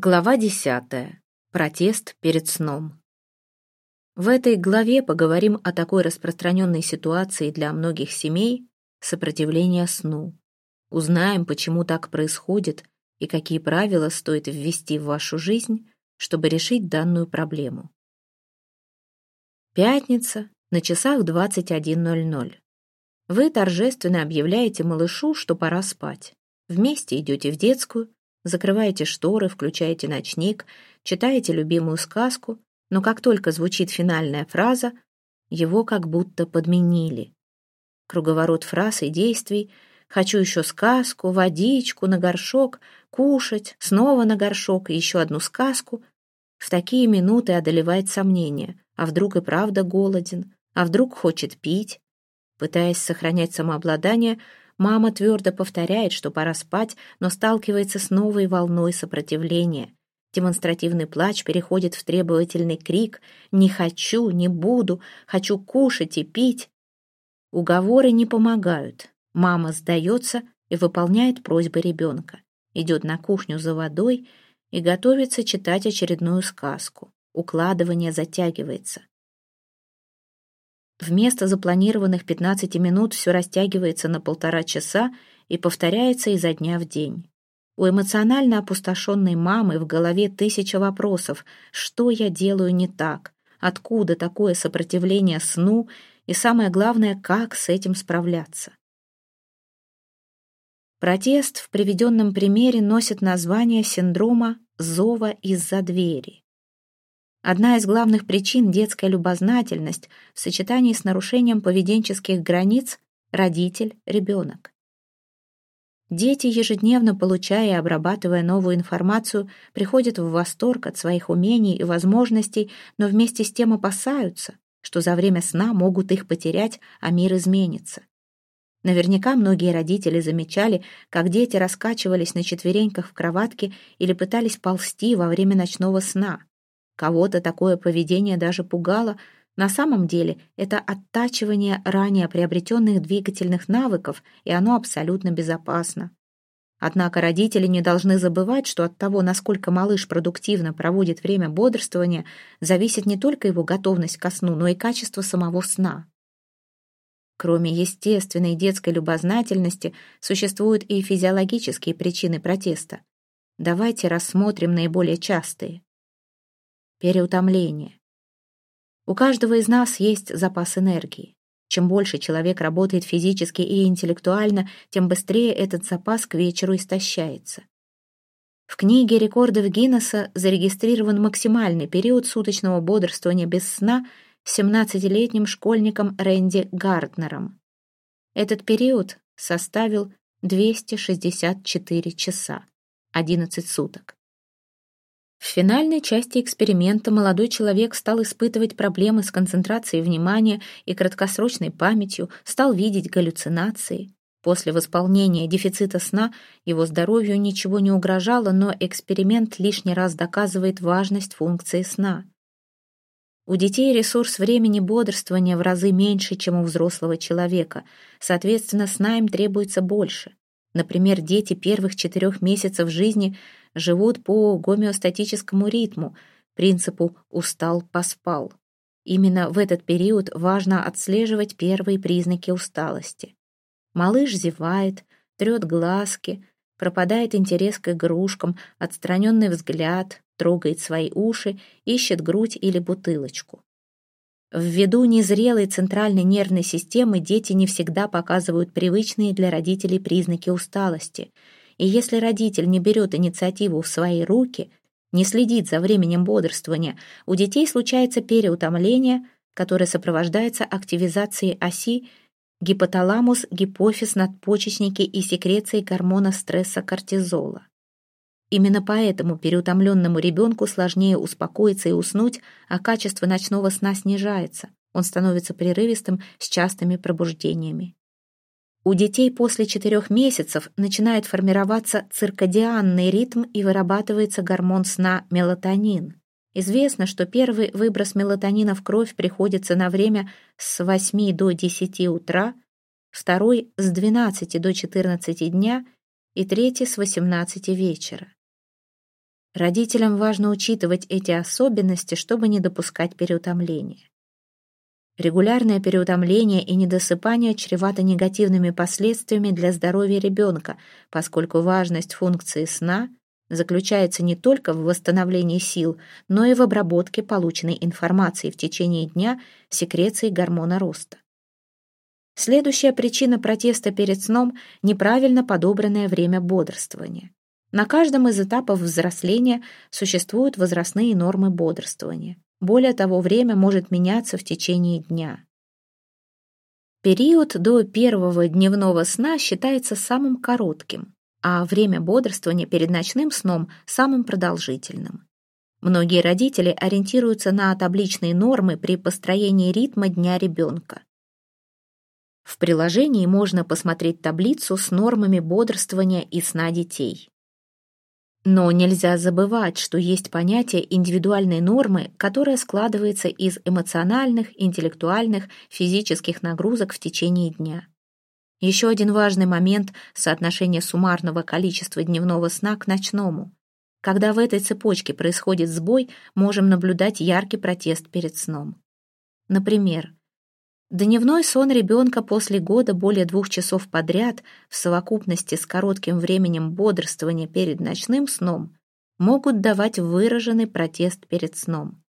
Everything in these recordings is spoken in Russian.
Глава десятая. Протест перед сном. В этой главе поговорим о такой распространенной ситуации для многих семей – сопротивления сну. Узнаем, почему так происходит и какие правила стоит ввести в вашу жизнь, чтобы решить данную проблему. Пятница, на часах 21.00. Вы торжественно объявляете малышу, что пора спать. Вместе идете в детскую, закрываете шторы, включаете ночник, читаете любимую сказку, но как только звучит финальная фраза, его как будто подменили. Круговорот фраз и действий «хочу еще сказку», «водичку», «на горшок», «кушать», «снова на горшок» и еще одну сказку в такие минуты одолевает сомнение, а вдруг и правда голоден, а вдруг хочет пить. Пытаясь сохранять самообладание, Мама твердо повторяет, что пора спать, но сталкивается с новой волной сопротивления. Демонстративный плач переходит в требовательный крик «Не хочу, не буду, хочу кушать и пить». Уговоры не помогают. Мама сдается и выполняет просьбы ребенка. Идет на кухню за водой и готовится читать очередную сказку. Укладывание затягивается. Вместо запланированных 15 минут все растягивается на полтора часа и повторяется изо дня в день. У эмоционально опустошенной мамы в голове тысяча вопросов. Что я делаю не так? Откуда такое сопротивление сну? И самое главное, как с этим справляться? Протест в приведенном примере носит название синдрома «зова из-за двери». Одна из главных причин – детская любознательность в сочетании с нарушением поведенческих границ родитель-ребенок. Дети, ежедневно получая и обрабатывая новую информацию, приходят в восторг от своих умений и возможностей, но вместе с тем опасаются, что за время сна могут их потерять, а мир изменится. Наверняка многие родители замечали, как дети раскачивались на четвереньках в кроватке или пытались ползти во время ночного сна. Кого-то такое поведение даже пугало. На самом деле это оттачивание ранее приобретенных двигательных навыков, и оно абсолютно безопасно. Однако родители не должны забывать, что от того, насколько малыш продуктивно проводит время бодрствования, зависит не только его готовность ко сну, но и качество самого сна. Кроме естественной детской любознательности, существуют и физиологические причины протеста. Давайте рассмотрим наиболее частые переутомление. У каждого из нас есть запас энергии. Чем больше человек работает физически и интеллектуально, тем быстрее этот запас к вечеру истощается. В книге рекордов Гиннесса зарегистрирован максимальный период суточного бодрствования без сна 17-летним школьником Рэнди Гарднером. Этот период составил 264 часа, 11 суток. В финальной части эксперимента молодой человек стал испытывать проблемы с концентрацией внимания и краткосрочной памятью, стал видеть галлюцинации. После восполнения дефицита сна его здоровью ничего не угрожало, но эксперимент лишний раз доказывает важность функции сна. У детей ресурс времени бодрствования в разы меньше, чем у взрослого человека, соответственно, сна им требуется больше. Например, дети первых четырех месяцев жизни живут по гомеостатическому ритму, принципу «устал, поспал». Именно в этот период важно отслеживать первые признаки усталости. Малыш зевает, трет глазки, пропадает интерес к игрушкам, отстраненный взгляд, трогает свои уши, ищет грудь или бутылочку. Ввиду незрелой центральной нервной системы дети не всегда показывают привычные для родителей признаки усталости. И если родитель не берет инициативу в свои руки, не следит за временем бодрствования, у детей случается переутомление, которое сопровождается активизацией оси гипоталамус, гипофиз, надпочечники и секрецией гормона стресса кортизола. Именно поэтому переутомленному ребенку сложнее успокоиться и уснуть, а качество ночного сна снижается. Он становится прерывистым с частыми пробуждениями. У детей после четырех месяцев начинает формироваться циркадианный ритм и вырабатывается гормон сна мелатонин. Известно, что первый выброс мелатонина в кровь приходится на время с 8 до 10 утра, второй — с 12 до 14 дня и третий — с 18 вечера. Родителям важно учитывать эти особенности, чтобы не допускать переутомления. Регулярное переутомление и недосыпание чревато негативными последствиями для здоровья ребенка, поскольку важность функции сна заключается не только в восстановлении сил, но и в обработке полученной информации в течение дня секрецией гормона роста. Следующая причина протеста перед сном – неправильно подобранное время бодрствования. На каждом из этапов взросления существуют возрастные нормы бодрствования. Более того, время может меняться в течение дня. Период до первого дневного сна считается самым коротким, а время бодрствования перед ночным сном самым продолжительным. Многие родители ориентируются на табличные нормы при построении ритма дня ребенка. В приложении можно посмотреть таблицу с нормами бодрствования и сна детей. Но нельзя забывать, что есть понятие индивидуальной нормы, которая складывается из эмоциональных, интеллектуальных, физических нагрузок в течение дня. Еще один важный момент – соотношение суммарного количества дневного сна к ночному. Когда в этой цепочке происходит сбой, можем наблюдать яркий протест перед сном. Например, Дневной сон ребенка после года более двух часов подряд в совокупности с коротким временем бодрствования перед ночным сном могут давать выраженный протест перед сном.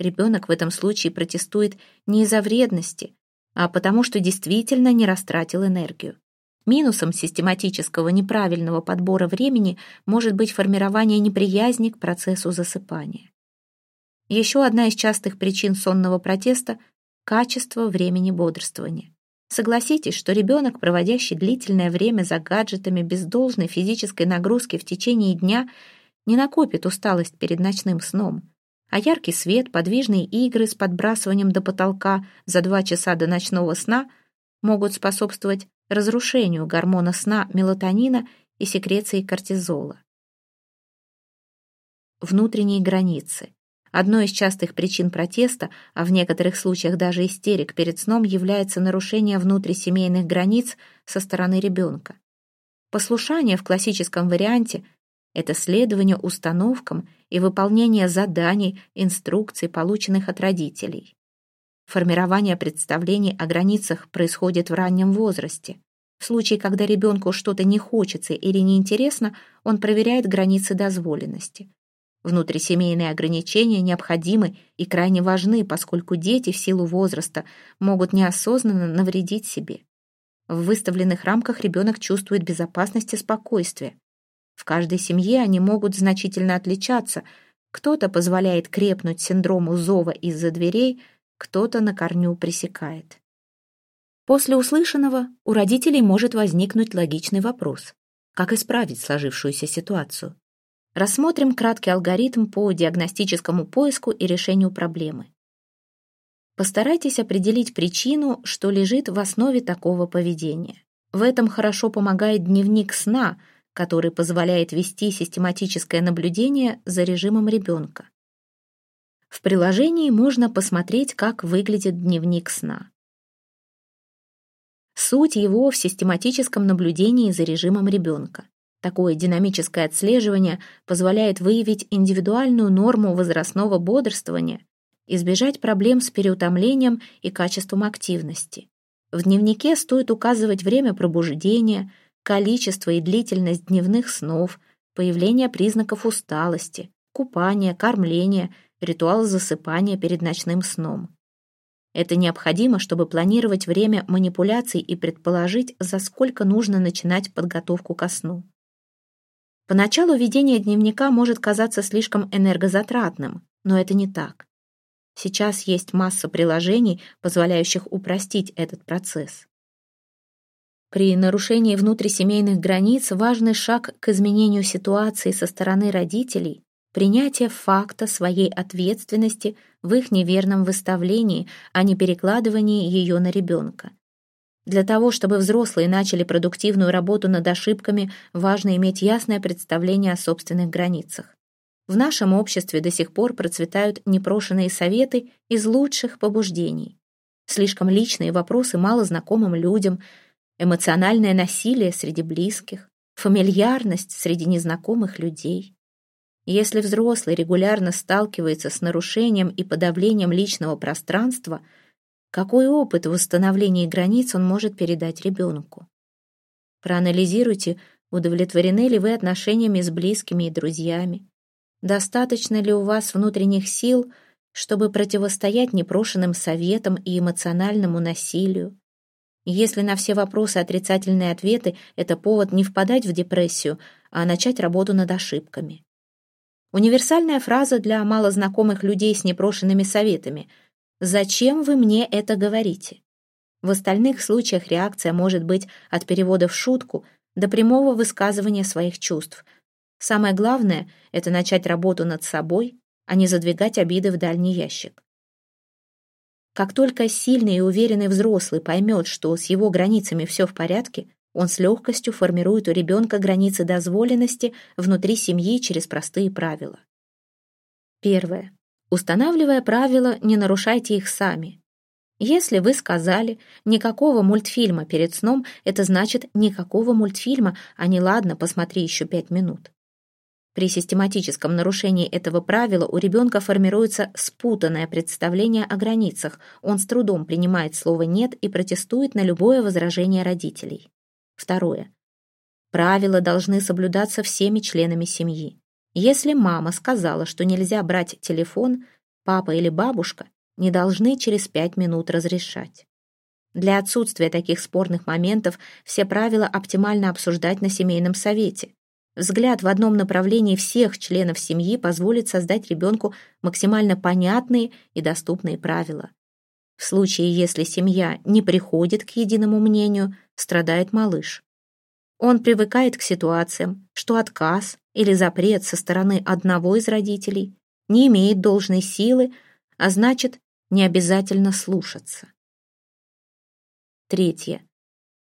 Ребенок в этом случае протестует не из-за вредности, а потому что действительно не растратил энергию. Минусом систематического неправильного подбора времени может быть формирование неприязни к процессу засыпания. Еще одна из частых причин сонного протеста качество времени бодрствования. Согласитесь, что ребенок, проводящий длительное время за гаджетами без должной физической нагрузки в течение дня, не накопит усталость перед ночным сном. А яркий свет, подвижные игры с подбрасыванием до потолка за два часа до ночного сна могут способствовать разрушению гормона сна мелатонина и секреции кортизола. Внутренние границы. Одной из частых причин протеста, а в некоторых случаях даже истерик перед сном, является нарушение внутрисемейных границ со стороны ребенка. Послушание в классическом варианте – это следование установкам и выполнение заданий, инструкций, полученных от родителей. Формирование представлений о границах происходит в раннем возрасте. В случае, когда ребенку что-то не хочется или неинтересно, он проверяет границы дозволенности. Внутрисемейные ограничения необходимы и крайне важны, поскольку дети в силу возраста могут неосознанно навредить себе. В выставленных рамках ребенок чувствует безопасность и спокойствие. В каждой семье они могут значительно отличаться. Кто-то позволяет крепнуть синдрому зова из-за дверей, кто-то на корню пресекает. После услышанного у родителей может возникнуть логичный вопрос. Как исправить сложившуюся ситуацию? Рассмотрим краткий алгоритм по диагностическому поиску и решению проблемы. Постарайтесь определить причину, что лежит в основе такого поведения. В этом хорошо помогает дневник сна, который позволяет вести систематическое наблюдение за режимом ребенка. В приложении можно посмотреть, как выглядит дневник сна. Суть его в систематическом наблюдении за режимом ребенка. Такое динамическое отслеживание позволяет выявить индивидуальную норму возрастного бодрствования, избежать проблем с переутомлением и качеством активности. В дневнике стоит указывать время пробуждения, количество и длительность дневных снов, появление признаков усталости, купание, кормление, ритуал засыпания перед ночным сном. Это необходимо, чтобы планировать время манипуляций и предположить, за сколько нужно начинать подготовку ко сну. Поначалу ведение дневника может казаться слишком энергозатратным, но это не так. Сейчас есть масса приложений, позволяющих упростить этот процесс. При нарушении внутрисемейных границ важный шаг к изменению ситуации со стороны родителей – принятие факта своей ответственности в их неверном выставлении, а не перекладывании ее на ребенка. Для того, чтобы взрослые начали продуктивную работу над ошибками, важно иметь ясное представление о собственных границах. В нашем обществе до сих пор процветают непрошенные советы из лучших побуждений. Слишком личные вопросы мало знакомым людям, эмоциональное насилие среди близких, фамильярность среди незнакомых людей. Если взрослый регулярно сталкивается с нарушением и подавлением личного пространства, какой опыт в установлении границ он может передать ребенку? Проанализируйте, удовлетворены ли вы отношениями с близкими и друзьями. Достаточно ли у вас внутренних сил, чтобы противостоять непрошенным советам и эмоциональному насилию? Если на все вопросы отрицательные ответы – это повод не впадать в депрессию, а начать работу над ошибками. Универсальная фраза для малознакомых людей с непрошенными советами. «Зачем вы мне это говорите?» В остальных случаях реакция может быть от перевода в шутку до прямого высказывания своих чувств. Самое главное — это начать работу над собой, а не задвигать обиды в дальний ящик. Как только сильный и уверенный взрослый поймет, что с его границами все в порядке, он с легкостью формирует у ребенка границы дозволенности внутри семьи через простые правила. Первое. Устанавливая правила, не нарушайте их сами. Если вы сказали «никакого мультфильма перед сном», это значит «никакого мультфильма», а не «ладно, посмотри еще пять минут». При систематическом нарушении этого правила у ребенка формируется спутанное представление о границах, он с трудом принимает слово «нет» и протестует на любое возражение родителей. Второе. Правила должны соблюдаться всеми членами семьи. Если мама сказала, что нельзя брать телефон, папа или бабушка не должны через пять минут разрешать. Для отсутствия таких спорных моментов все правила оптимально обсуждать на семейном совете. Взгляд в одном направлении всех членов семьи позволит создать ребенку максимально понятные и доступные правила. В случае, если семья не приходит к единому мнению, страдает малыш. Он привыкает к ситуациям, что отказ или запрет со стороны одного из родителей не имеет должной силы, а значит, не обязательно слушаться. Третье.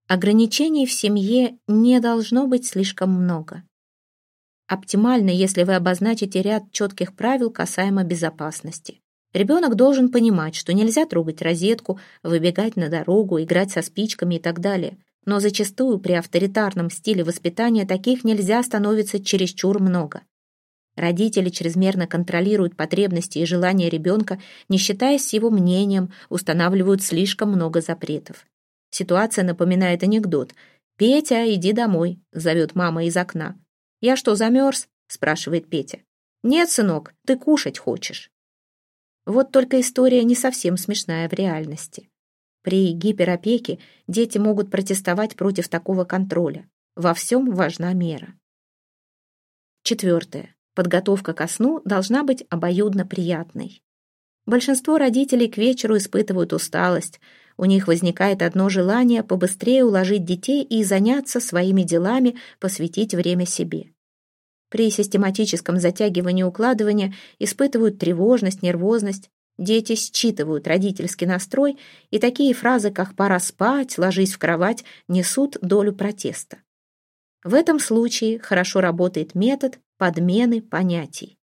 Ограничений в семье не должно быть слишком много. Оптимально, если вы обозначите ряд четких правил касаемо безопасности. Ребенок должен понимать, что нельзя трогать розетку, выбегать на дорогу, играть со спичками и так далее. Но зачастую при авторитарном стиле воспитания таких нельзя становится чересчур много. Родители чрезмерно контролируют потребности и желания ребенка, не считаясь его мнением, устанавливают слишком много запретов. Ситуация напоминает анекдот. «Петя, иди домой», — зовет мама из окна. «Я что, замерз?» — спрашивает Петя. «Нет, сынок, ты кушать хочешь». Вот только история не совсем смешная в реальности. При гиперопеке дети могут протестовать против такого контроля. Во всем важна мера. Четвертое. Подготовка ко сну должна быть обоюдно приятной. Большинство родителей к вечеру испытывают усталость. У них возникает одно желание побыстрее уложить детей и заняться своими делами, посвятить время себе. При систематическом затягивании укладывания испытывают тревожность, нервозность. Дети считывают родительский настрой, и такие фразы, как «пора спать», «ложись в кровать» несут долю протеста. В этом случае хорошо работает метод подмены понятий.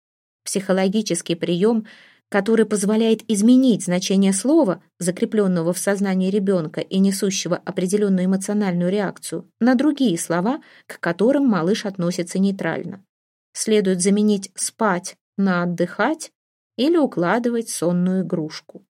Психологический прием, который позволяет изменить значение слова, закрепленного в сознании ребенка и несущего определенную эмоциональную реакцию, на другие слова, к которым малыш относится нейтрально следует заменить «спать» на «отдыхать» или укладывать сонную игрушку.